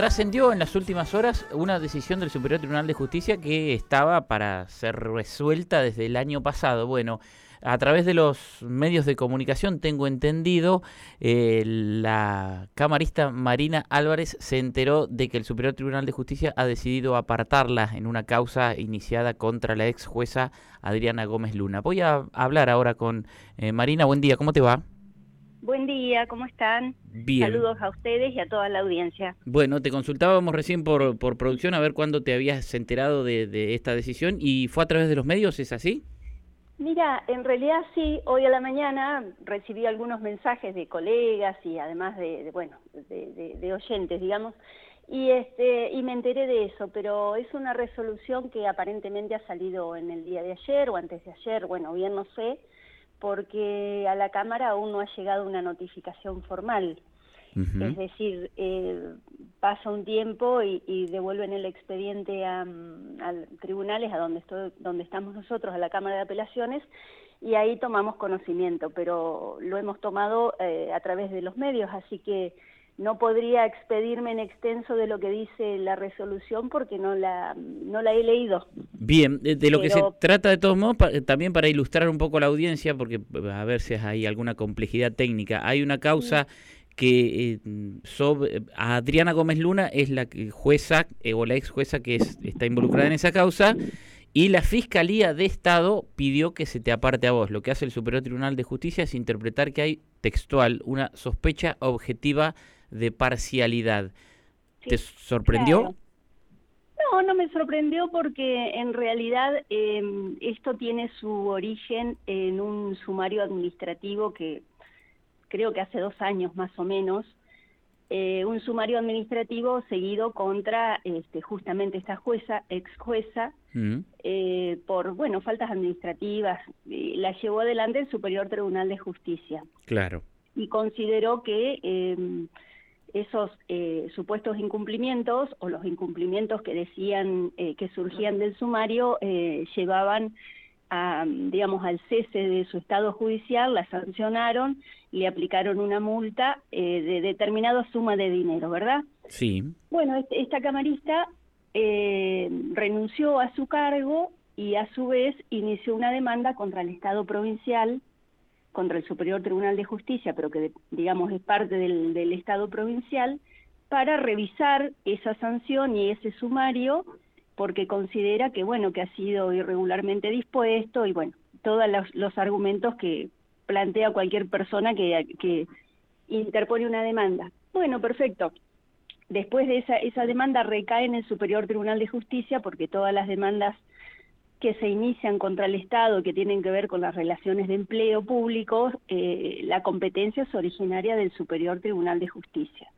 trascendió en las últimas horas una decisión del Superior Tribunal de Justicia que estaba para ser resuelta desde el año pasado. Bueno, a través de los medios de comunicación tengo entendido, eh, la camarista Marina Álvarez se enteró de que el Superior Tribunal de Justicia ha decidido apartarla en una causa iniciada contra la ex jueza Adriana Gómez Luna. Voy a hablar ahora con eh, Marina. Buen día, ¿cómo te va? Buen día, ¿cómo están? Bien. Saludos a ustedes y a toda la audiencia. Bueno, te consultábamos recién por, por producción a ver cuándo te habías enterado de, de, esta decisión y fue a través de los medios, ¿es así? Mira, en realidad sí, hoy a la mañana recibí algunos mensajes de colegas y además de, de bueno, de, de, oyentes, digamos, y este y me enteré de eso, pero es una resolución que aparentemente ha salido en el día de ayer o antes de ayer, bueno, bien no sé, porque a la Cámara aún no ha llegado una notificación formal. Uh -huh. Es decir, eh, pasa un tiempo y, y, devuelven el expediente a, a tribunales, a donde, estoy, donde estamos nosotros, a la Cámara de Apelaciones, y ahí tomamos conocimiento, pero lo hemos tomado eh, a través de los medios, así que no podría expedirme en extenso de lo que dice la resolución porque no la, no la he leído. Bien, de, de lo Pero... que se trata de todos modos, pa, también para ilustrar un poco a la audiencia, porque a ver si hay alguna complejidad técnica, hay una causa... Sí que eh, sobre, Adriana Gómez Luna es la jueza eh, o la ex jueza que es, está involucrada en esa causa y la Fiscalía de Estado pidió que se te aparte a vos. Lo que hace el Superior Tribunal de Justicia es interpretar que hay textual una sospecha objetiva de parcialidad. Sí, ¿Te sorprendió? Claro. No, no me sorprendió porque en realidad eh, esto tiene su origen en un sumario administrativo que creo que hace dos años más o menos, eh, un sumario administrativo seguido contra este, justamente esta jueza, ex jueza, mm. eh, por, bueno, faltas administrativas. la llevó adelante el Superior Tribunal de Justicia. Claro. Y consideró que eh, esos eh, supuestos incumplimientos o los incumplimientos que decían eh, que surgían del sumario llevaban a, digamos, al cese de su estado judicial, la sancionaron, le aplicaron una multa eh, de determinada suma de dinero, ¿verdad? Sí. Bueno, este, esta camarista eh, renunció a su cargo y a su vez inició una demanda contra el Estado provincial, contra el Superior Tribunal de Justicia, pero que digamos es parte del, del Estado provincial, para revisar esa sanción y ese sumario porque considera que bueno que ha sido irregularmente dispuesto y bueno todos los, argumentos que plantea cualquier persona que, que interpone una demanda. Bueno, perfecto. Después de esa, esa demanda recae en el Superior Tribunal de Justicia porque todas las demandas que se inician contra el Estado que tienen que ver con las relaciones de empleo público, eh, la competencia es originaria del Superior Tribunal de Justicia.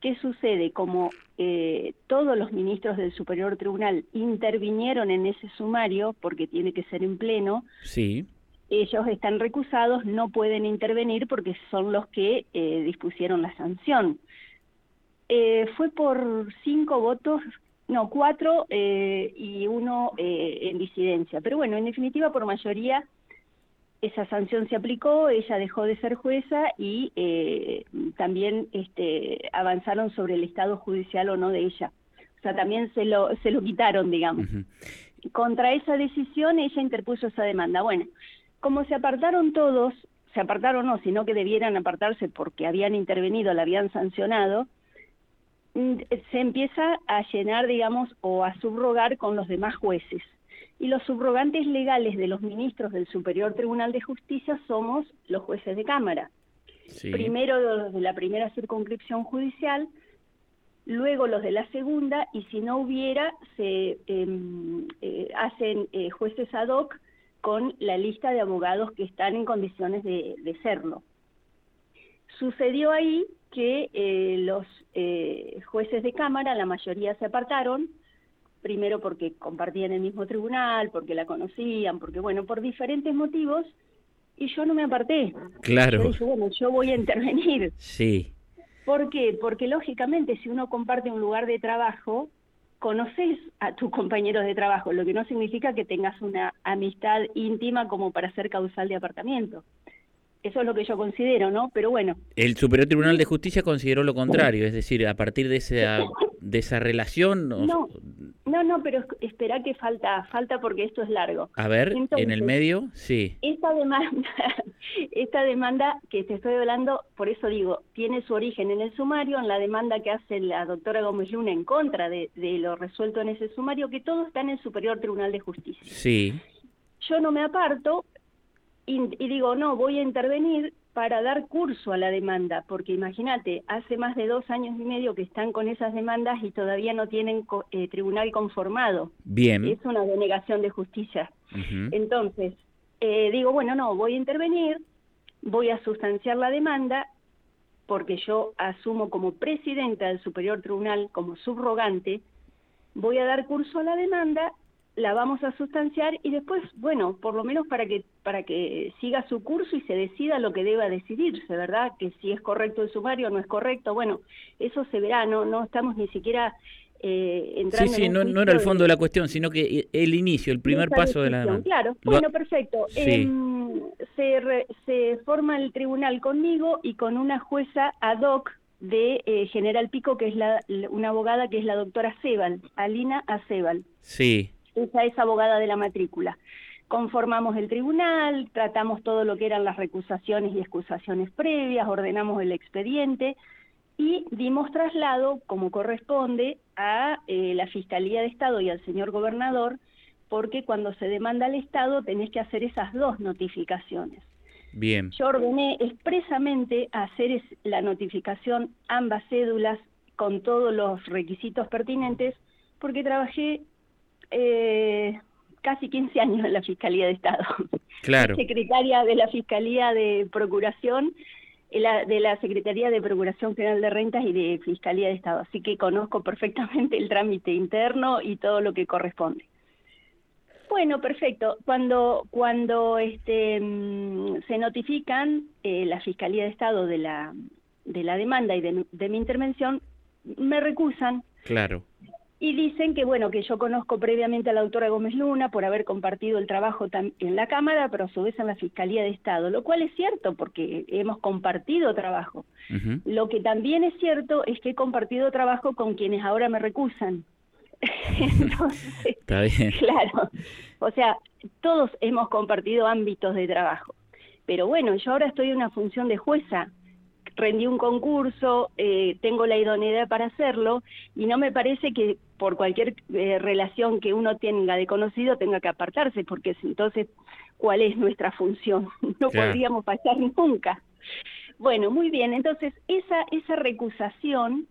¿Qué sucede? Como eh, todos los ministros del Superior Tribunal intervinieron en ese sumario, porque tiene que ser en pleno, sí. ellos están recusados, no pueden intervenir porque son los que eh, dispusieron la sanción. Eh, fue por cinco votos, no, cuatro eh, y uno eh, en disidencia. Pero bueno, en definitiva, por mayoría esa sanción se aplicó, ella dejó de ser jueza y eh, también este, avanzaron sobre el estado judicial o no de ella. O sea, también se lo, se lo quitaron, digamos. Uh -huh. Contra esa decisión ella interpuso esa demanda. Bueno, como se apartaron todos, se apartaron no, sino que debieran apartarse porque habían intervenido, la habían sancionado, se empieza a llenar, digamos, o a subrogar con los demás jueces y los subrogantes legales de los ministros del Superior Tribunal de Justicia somos los jueces de Cámara. Sí. Primero los de la primera circunscripción judicial, luego los de la segunda, y si no hubiera, se eh, eh, hacen eh, jueces ad hoc con la lista de abogados que están en condiciones de, de serlo. Sucedió ahí que eh, los eh, jueces de Cámara, la mayoría se apartaron, primero porque compartían el mismo tribunal, porque la conocían, porque bueno, por diferentes motivos, y yo no me aparté. Claro. Yo dije, bueno, yo voy a intervenir. Sí. ¿Por qué? Porque lógicamente si uno comparte un lugar de trabajo, conoces a tus compañeros de trabajo, lo que no significa que tengas una amistad íntima como para ser causal de apartamiento. Eso es lo que yo considero, ¿no? Pero bueno. El Superior Tribunal de Justicia consideró lo contrario, es decir, a partir de esa de esa relación? No, no, no, pero espera que falta, falta porque esto es largo. A ver, en el medio, sí. Esta demanda, esta demanda que te estoy hablando, por eso digo, tiene su origen en el sumario, en la demanda que hace la doctora Gómez Luna en contra de, de lo resuelto en ese sumario, que todo está en el Superior Tribunal de Justicia. Sí. Yo no me aparto y, y digo, no, voy a intervenir para dar curso a la demanda, porque imagínate, hace más de dos años y medio que están con esas demandas y todavía no tienen eh, tribunal conformado. Bien. Es una denegación de justicia. Entonces, eh, digo, bueno, no, voy a intervenir, voy a sustanciar la demanda, porque yo asumo como presidenta del Superior Tribunal, como subrogante, voy a dar curso a la demanda la vamos a sustanciar y después, bueno, por lo menos para que para que siga su curso y se decida lo que deba decidirse, ¿verdad? Que si es correcto el sumario o no es correcto, bueno, eso se verá, no no estamos ni siquiera eh, entrando Sí, sí, no, no, era el fondo de... la cuestión, sino que el inicio, el primer paso de la Claro, bueno, perfecto. Em, se, se forma el tribunal conmigo y con una jueza ad hoc de eh, General Pico, que es la, una abogada que es la doctora Sebal, Alina Acebal. Sí esa es abogada de la matrícula. Conformamos el tribunal, tratamos todo lo que eran las recusaciones y excusaciones previas, ordenamos el expediente y dimos traslado, como corresponde, a eh, la Fiscalía de Estado y al señor gobernador, porque cuando se demanda al Estado tenés que hacer esas dos notificaciones. Bien. Yo ordené expresamente hacer la notificación ambas cédulas con todos los requisitos pertinentes, porque trabajé eh, casi 15 años en la Fiscalía de Estado. Claro. Secretaria de la Fiscalía de Procuración, eh, de la Secretaría de Procuración General de Rentas y de Fiscalía de Estado. Así que conozco perfectamente el trámite interno y todo lo que corresponde. Bueno, perfecto. Cuando cuando este mm, se notifican eh, la Fiscalía de Estado de la de la demanda y de, de mi intervención, me recusan. Claro y dicen que bueno que yo conozco previamente a la doctora Gómez Luna por haber compartido el trabajo en la Cámara, pero a su vez en la Fiscalía de Estado, lo cual es cierto porque hemos compartido trabajo. Lo que también es cierto es que he compartido trabajo con quienes ahora me recusan. Está bien. Claro, o sea, todos hemos compartido ámbitos de trabajo. Pero bueno, yo ahora estoy en una función de jueza, rendí un concurso, eh, tengo la idoneidad para hacerlo y no me parece que por cualquier eh, relación que uno tenga de conocido tenga que apartarse, porque entonces, ¿cuál es nuestra función? No podríamos pasar nunca. Bueno, muy bien, entonces esa, esa recusación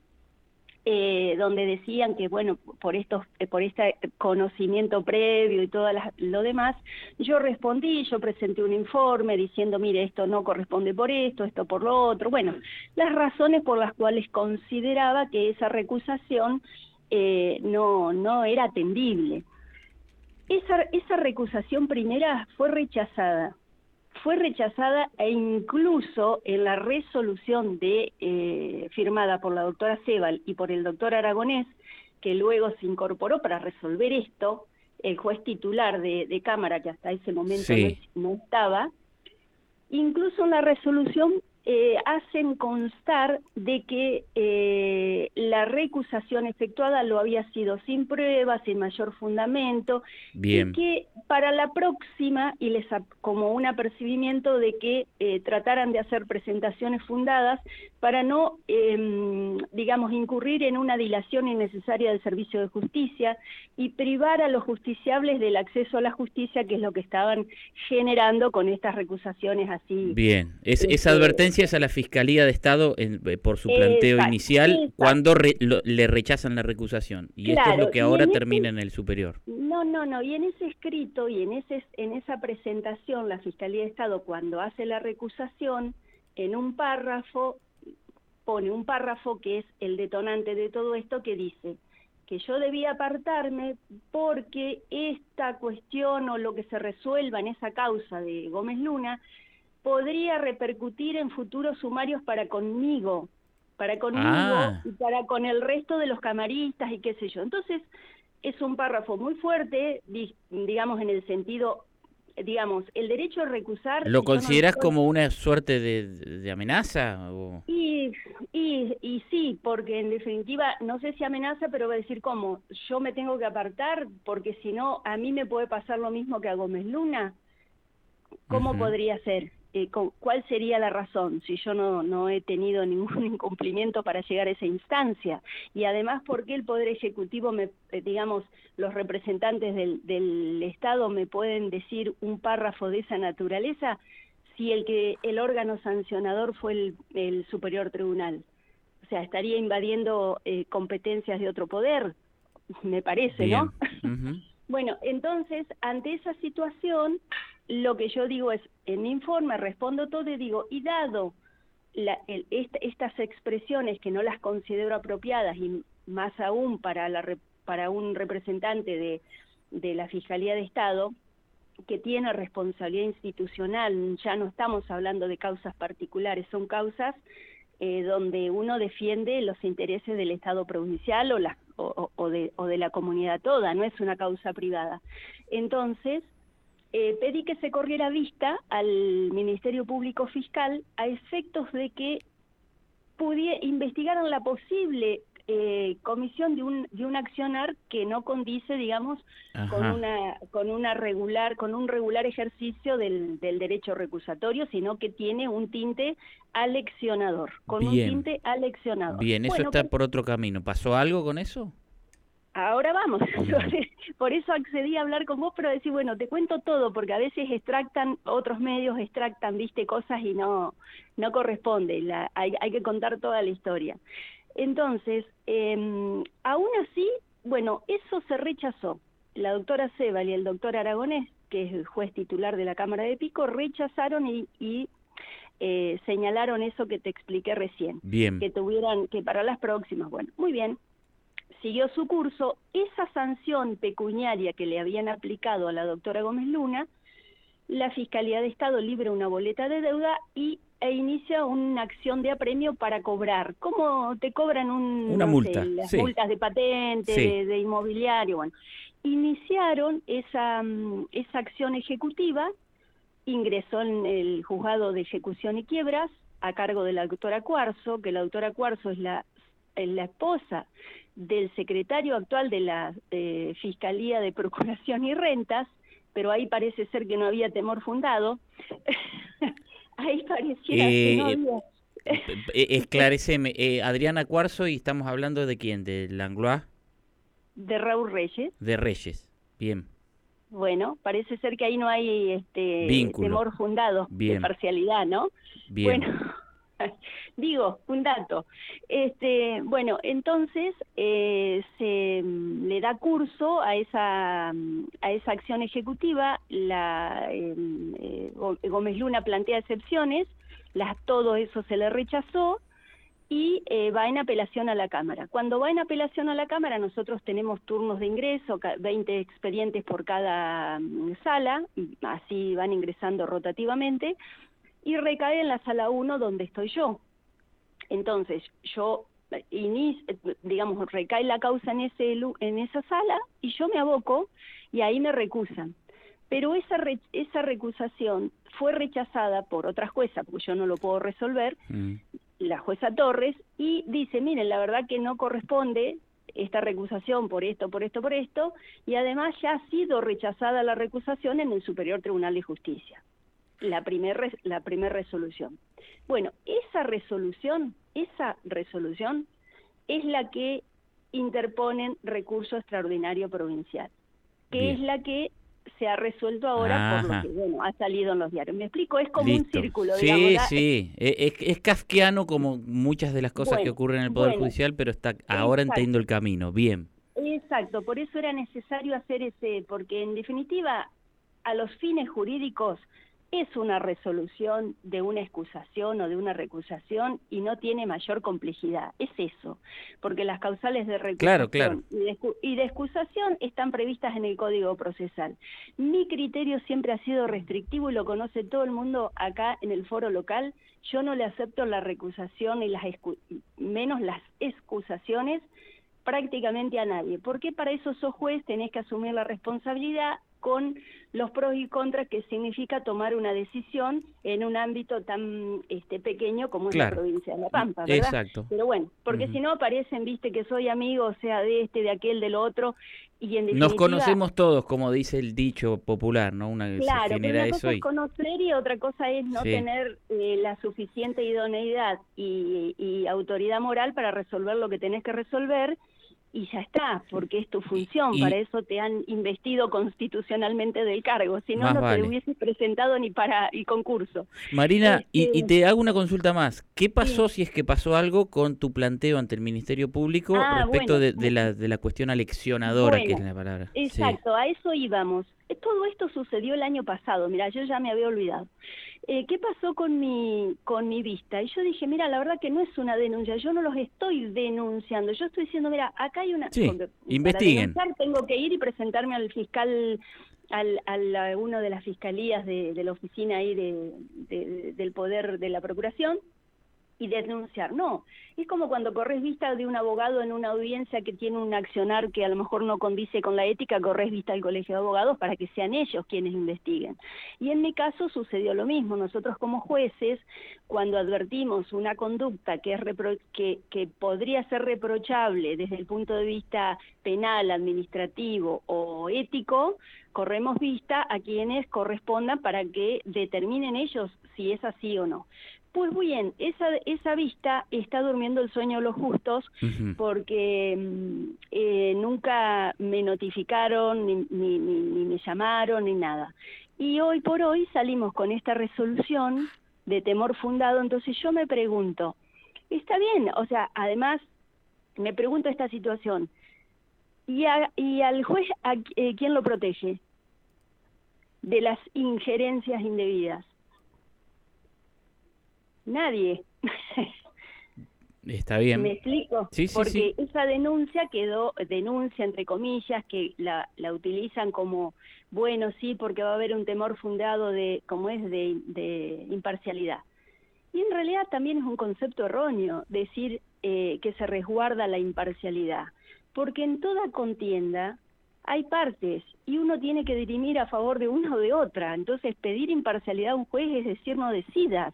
eh, donde decían que bueno por estos eh, por este conocimiento previo y todo lo demás yo respondí yo presenté un informe diciendo mire esto no corresponde por esto esto por lo otro bueno las razones por las cuales consideraba que esa recusación eh, no no era atendible. Esa esa recusación primera fue rechazada fue rechazada e incluso en la resolución de eh, firmada por la doctora Sebal y por el doctor Aragonés, que luego se incorporó para resolver esto, el juez titular de, Cámara, que hasta ese momento no, estaba, incluso en la resolución eh, hacen constar de que eh, la recusación efectuada lo había sido sin pruebas, sin mayor fundamento, y que para la próxima, y les como un apercibimiento de que eh, trataran de hacer presentaciones fundadas para no, em, digamos, incurrir en una dilación innecesaria del servicio de justicia y privar a los justiciables del acceso a la justicia, que es lo que estaban generando con estas recusaciones así. Bien, es, esa este, advertencia a la Fiscalía de Estado eh, por su planteo inicial cuando le rechazan la recusación. Y esto es lo que ahora termina en el superior. No, no, no. Y en ese escrito y en, ese, en esa presentación, la Fiscalía de Estado, cuando hace la recusación, en un párrafo, pone un párrafo que es el detonante de todo esto, que dice que yo debía apartarme porque esta cuestión o lo que se resuelva en esa causa de Gómez Luna podría repercutir en futuros sumarios para conmigo, para conmigo ah. y para con el resto de los camaristas y qué sé yo. Entonces, es un párrafo muy fuerte, digamos en el sentido digamos, el derecho a recusar... ¿Lo consideras como una suerte de, amenaza? Y, y, y, sí, porque en definitiva, no sé si amenaza, pero va a decir cómo, yo me tengo que apartar porque si no, a mí me puede pasar lo mismo que a Gómez Luna. ¿Cómo podría ser? Eh, cuál sería la razón si yo no, no he tenido ningún incumplimiento para llegar a esa instancia y además por qué el poder ejecutivo me eh, digamos los representantes del, del Estado me pueden decir un párrafo de esa naturaleza si el que el órgano sancionador fue el, el superior tribunal o sea estaría invadiendo eh, competencias de otro poder me parece no bueno entonces ante esa situación lo que yo digo es, en mi informe respondo todo y digo, y dado estas expresiones que no las considero apropiadas y más aún para, la, para un representante de, de la Fiscalía de Estado, que tiene responsabilidad institucional, ya no estamos hablando de causas particulares, son causas eh, donde uno defiende los intereses del Estado provincial o, la, o, de, o de la comunidad toda, no es una causa privada. Entonces, eh, pedí que se corriera vista al Ministerio Público Fiscal a efectos de que pudiera investigaran la posible eh, comisión de un de un accionar que no condice digamos con una con una regular con un regular ejercicio del, del derecho recusatorio sino que tiene un tinte aleccionador con un tinte aleccionador. Bien eso está por otro camino. Pasó algo con eso Ahora vamos, por eso accedí a hablar con vos, pero decir, bueno, te cuento todo, porque a veces extractan, otros medios extractan, viste, cosas y no, no corresponde, la, hay, hay que contar toda la historia. Entonces, eh, aún así, bueno, eso se rechazó. La doctora Sebal y el doctor Aragonés, que es el juez titular de la Cámara de Pico, rechazaron y, y eh, señalaron eso que te expliqué recién. Bien. Que tuvieran, que para las próximas, bueno, muy bien, siguió su curso, esa sanción pecuniaria que le habían aplicado a la doctora Gómez Luna, la Fiscalía de Estado libra una boleta de deuda y e inicia una acción de apremio para cobrar. ¿Cómo te cobran un, una multa? las multas de patente, de, inmobiliario? Bueno, iniciaron esa, mm, esa acción ejecutiva, ingresó en el juzgado de ejecución y quiebras a cargo de la doctora Cuarzo, que la doctora Cuarzo es la, la esposa del secretario actual de la Fiscalía de Procuración y Rentas, pero ahí parece ser que no había temor fundado. ahí pareciera que no eh, había... Eh, esclareceme, eh, Adriana Cuarzo, y estamos hablando de quién, de Langlois. De Raúl Reyes. De Reyes, bien. Bueno, parece ser que ahí no hay este temor fundado de parcialidad, ¿no? Bien. Bueno, Digo, un dato. Este, bueno, entonces eh, se mm, le da curso a esa mm, a esa acción ejecutiva. La em, eh, Gómez Luna plantea excepciones, las todo eso se le rechazó y eh, va en apelación a la Cámara. Cuando va en apelación a la Cámara, nosotros tenemos turnos de ingreso, 20 expedientes por cada mm, sala, así van ingresando rotativamente, y recae en la sala 1 donde estoy yo. Entonces, yo digamos, recae la causa en, ese, en esa sala y yo me aboco y ahí me recusan. Pero esa, esa recusación fue rechazada por otra jueza, porque yo no lo puedo resolver, mm. la jueza Torres, y dice, miren, la verdad que no corresponde esta recusación por esto, por esto, por esto, y además ya ha sido rechazada la recusación en el Superior Tribunal de Justicia la primera la primer resolución. Bueno, esa resolución, esa resolución es la que interponen recurso extraordinario provincial, que es la que se ha resuelto ahora por lo que bueno, ha salido en los diarios. ¿Me explico? Es como un círculo. Sí, sí. E, es, es, kafkiano como muchas de las cosas que ocurren en el Poder Judicial, pero está ahora entiendo el camino. Bien. Exacto, por eso era necesario hacer ese, porque en definitiva, a los fines jurídicos, es una resolución de una excusación o de una recusación y no tiene mayor complejidad. Es eso, porque las causales de recusación Y, de, excusación están previstas en el Código Procesal. Mi criterio siempre ha sido restrictivo y lo conoce todo el mundo acá en el foro local. Yo no le acepto la recusación y las menos las excusaciones prácticamente a nadie. Porque para eso sos juez, tenés que asumir la responsabilidad con los pros y contras que significa tomar una decisión en un ámbito tan este, pequeño como es la provincia de La Pampa, ¿verdad? Exacto. Pero bueno, porque si no aparecen, viste, que soy amigo, o sea, de este, de aquel, del otro, y en Nos conocemos todos, como dice el dicho popular, ¿no? Una, claro, una cosa es conocer y otra cosa es no tener eh, la suficiente idoneidad y, y autoridad moral para resolver lo que tenés que resolver, y ya está, porque es tu función, para eso te han investido constitucionalmente del cargo, si no, no te hubieses presentado ni para el concurso. Marina, y, este te hago una consulta más, ¿qué pasó si es que pasó algo con tu planteo ante el Ministerio Público ah, respecto de, la, de la cuestión aleccionadora, que es la palabra? Exacto, a eso íbamos. Todo esto sucedió el año pasado, mira, yo ya me había olvidado. Eh, ¿qué pasó con mi, con mi vista? Y yo dije, mira, la verdad que no es una denuncia, yo no los estoy denunciando, yo estoy diciendo, mira, acá hay una... Sí, investiguen. tengo que ir y presentarme al fiscal, al, al uno de las fiscalías de, de la oficina ahí de, del poder de la procuración, y denunciar. No, es como cuando corres vista de un abogado en una audiencia que tiene un accionar que a lo mejor no condice con la ética, corres vista al colegio de abogados para que sean ellos quienes investiguen. Y en mi caso sucedió lo mismo. Nosotros como jueces, cuando advertimos una conducta que, es que, que podría ser reprochable desde el punto de vista penal, administrativo o ético, corremos vista a quienes correspondan para que determinen ellos si es así o no. Pues bien, esa, esa vista está durmiendo el sueño de los justos porque mm, eh, nunca me notificaron, ni, ni, ni, me llamaron, ni nada. Y hoy por hoy salimos con esta resolución de temor fundado, entonces yo me pregunto, está bien, o sea, además me pregunto esta situación, ¿y, y al juez a, eh, quién lo protege? De las injerencias indebidas Nadie. Está bien. ¿Me explico? Sí, sí, Porque esa denuncia quedó, denuncia entre comillas, que la, la utilizan como, bueno, sí, porque va a haber un temor fundado de, como es, de, de imparcialidad. Y en realidad también es un concepto erróneo decir eh, que se resguarda la imparcialidad, porque en toda contienda hay partes y uno tiene que dirimir a favor de una o de otra. Entonces, pedir imparcialidad a un juez es decir, no decidas.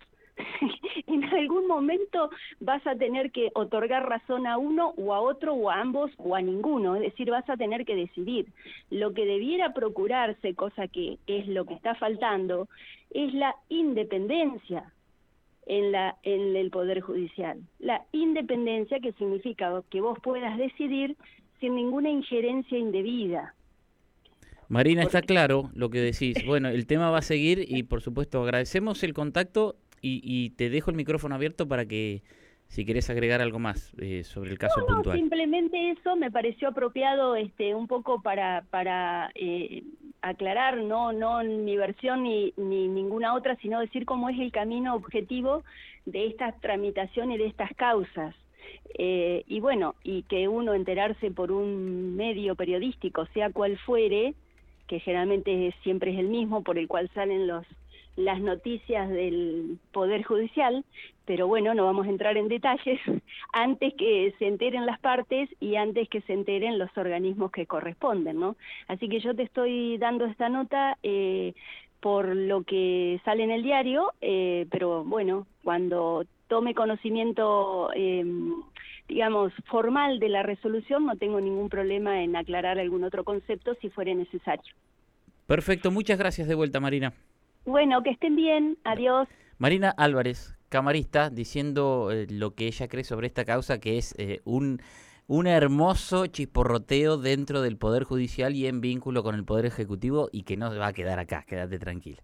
en algún momento vas a tener que otorgar razón a uno o a otro o a ambos o a ninguno, es decir, vas a tener que decidir. Lo que debiera procurarse, cosa que es lo que está faltando, es la independencia en, la, en el Poder Judicial. La independencia que significa que vos puedas decidir sin ninguna injerencia indebida. Marina, está claro lo que decís. Bueno, el tema va a seguir y por supuesto agradecemos el contacto y, te dejo el micrófono abierto para que si querés agregar algo más eh, sobre el caso puntual. simplemente eso me pareció apropiado este un poco para para eh, aclarar no no mi versión ni, ni ninguna otra sino decir cómo es el camino objetivo de esta tramitación y de estas causas eh, y bueno y que uno enterarse por un medio periodístico sea cual fuere que generalmente siempre es el mismo por el cual salen los las noticias del Poder Judicial, pero bueno, no vamos a entrar en detalles antes que se enteren las partes y antes que se enteren los organismos que corresponden, ¿no? Así que yo te estoy dando esta nota eh, por lo que sale en el diario, eh, pero bueno, cuando tome conocimiento, eh, digamos, formal de la resolución, no tengo ningún problema en aclarar algún otro concepto si fuera necesario. Perfecto, muchas gracias de vuelta, Marina. Bueno, que estén bien. Adiós. Marina Álvarez, camarista, diciendo eh, lo que ella cree sobre esta causa, que es eh, un, un hermoso chisporroteo dentro del Poder Judicial y en vínculo con el Poder Ejecutivo y que no va a quedar acá, quédate tranquila.